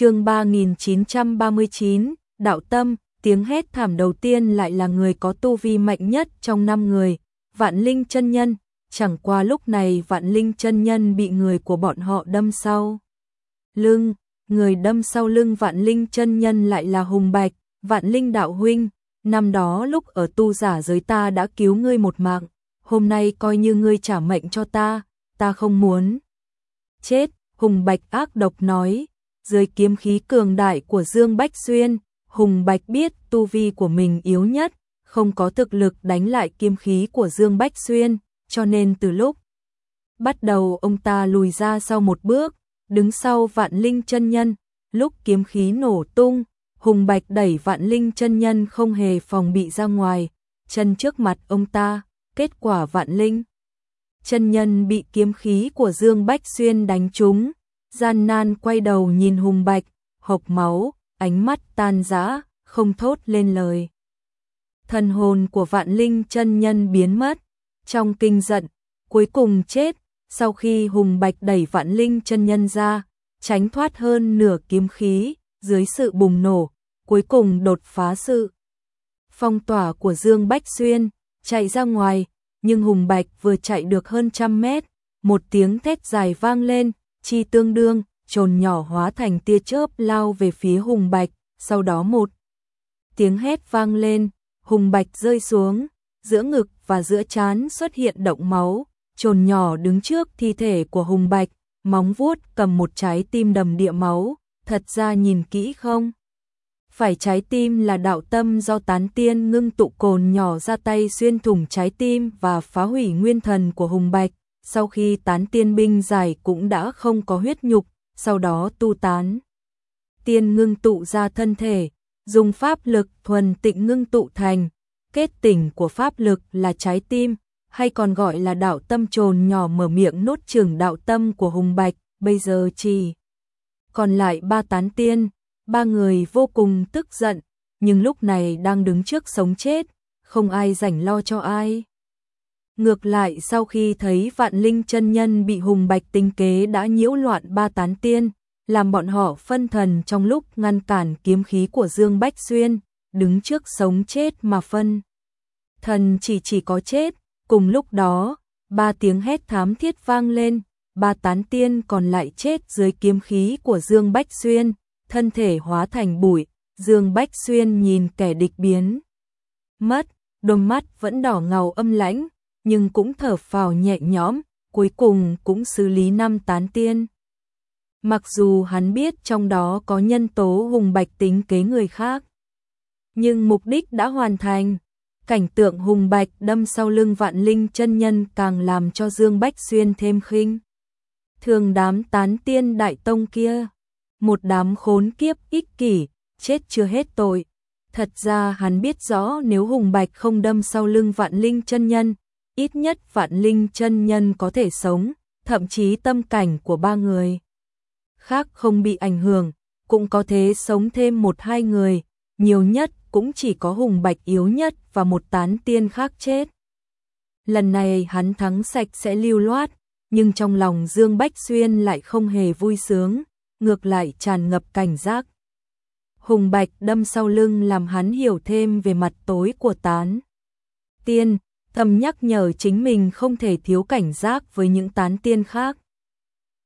chương 3939, Đạo Tâm, tiếng hét thảm đầu tiên lại là người có tu vi mạnh nhất trong năm người, Vạn Linh chân nhân, chẳng qua lúc này Vạn Linh chân nhân bị người của bọn họ đâm sau. Lưng, người đâm sau lưng Vạn Linh chân nhân lại là Hùng Bạch, Vạn Linh đạo huynh, năm đó lúc ở tu giả giới ta đã cứu ngươi một mạng, hôm nay coi như ngươi trả mệnh cho ta, ta không muốn. Chết, Hùng Bạch ác độc nói, dưới kiếm khí cường đại của Dương Bách Xuyên, Hùng Bạch biết tu vi của mình yếu nhất, không có thực lực đánh lại kiếm khí của Dương Bách Xuyên, cho nên từ lúc bắt đầu ông ta lùi ra sau một bước, đứng sau vạn linh chân nhân, lúc kiếm khí nổ tung, Hùng Bạch đẩy vạn linh chân nhân không hề phòng bị ra ngoài, chân trước mặt ông ta, kết quả vạn linh. Chân nhân bị kiếm khí của Dương Bách Xuyên đánh trúng, gian nan quay đầu nhìn Hùng Bạch, hộc máu, ánh mắt tan rã, không thốt lên lời. Thần hồn của vạn linh chân nhân biến mất, trong kinh giận, cuối cùng chết, sau khi Hùng Bạch đẩy vạn linh chân nhân ra, tránh thoát hơn nửa kiếm khí, dưới sự bùng nổ, cuối cùng đột phá sự phong tỏa của Dương Bách Xuyên, chạy ra ngoài, nhưng Hùng Bạch vừa chạy được hơn trăm mét, một tiếng thét dài vang lên, chi tương đương, trồn nhỏ hóa thành tia chớp lao về phía Hùng Bạch, sau đó một tiếng hét vang lên, Hùng Bạch rơi xuống, giữa ngực và giữa trán xuất hiện động máu, trồn nhỏ đứng trước thi thể của Hùng Bạch, móng vuốt cầm một trái tim đầm địa máu, thật ra nhìn kỹ không? Phải trái tim là đạo tâm do tán tiên ngưng tụ cồn nhỏ ra tay xuyên thủng trái tim và phá hủy nguyên thần của Hùng Bạch, sau khi tán tiên binh giải cũng đã không có huyết nhục, sau đó tu tán. Tiên ngưng tụ ra thân thể, dùng pháp lực thuần tịnh ngưng tụ thành, kết tỉnh của pháp lực là trái tim, hay còn gọi là đạo tâm trồn nhỏ mở miệng nốt trường đạo tâm của Hùng Bạch, bây giờ chỉ còn lại ba tán tiên, ba người vô cùng tức giận, nhưng lúc này đang đứng trước sống chết, không ai rảnh lo cho ai. Ngược lại sau khi thấy vạn linh chân nhân bị hùng bạch tinh kế đã nhiễu loạn ba tán tiên, làm bọn họ phân thần trong lúc ngăn cản kiếm khí của Dương Bách Xuyên, đứng trước sống chết mà phân. Thần chỉ chỉ có chết, cùng lúc đó, ba tiếng hét thám thiết vang lên, ba tán tiên còn lại chết dưới kiếm khí của Dương Bách Xuyên, thân thể hóa thành bụi, Dương Bách Xuyên nhìn kẻ địch biến. Mất, đôi mắt vẫn đỏ ngầu âm lãnh, nhưng cũng thở phào nhẹ nhõm, cuối cùng cũng xử lý năm tán tiên. Mặc dù hắn biết trong đó có nhân tố hùng bạch tính kế người khác, nhưng mục đích đã hoàn thành. Cảnh tượng hùng bạch đâm sau lưng vạn linh chân nhân càng làm cho Dương Bách Xuyên thêm khinh. Thường đám tán tiên đại tông kia, một đám khốn kiếp ích kỷ, chết chưa hết tội. Thật ra hắn biết rõ nếu hùng bạch không đâm sau lưng vạn linh chân nhân, ít nhất vạn linh chân nhân có thể sống, thậm chí tâm cảnh của ba người khác không bị ảnh hưởng, cũng có thể sống thêm một hai người, nhiều nhất cũng chỉ có hùng bạch yếu nhất và một tán tiên khác chết. Lần này hắn thắng sạch sẽ lưu loát, nhưng trong lòng Dương Bách Xuyên lại không hề vui sướng, ngược lại tràn ngập cảnh giác. Hùng Bạch đâm sau lưng làm hắn hiểu thêm về mặt tối của tán. Tiên, thầm nhắc nhở chính mình không thể thiếu cảnh giác với những tán tiên khác.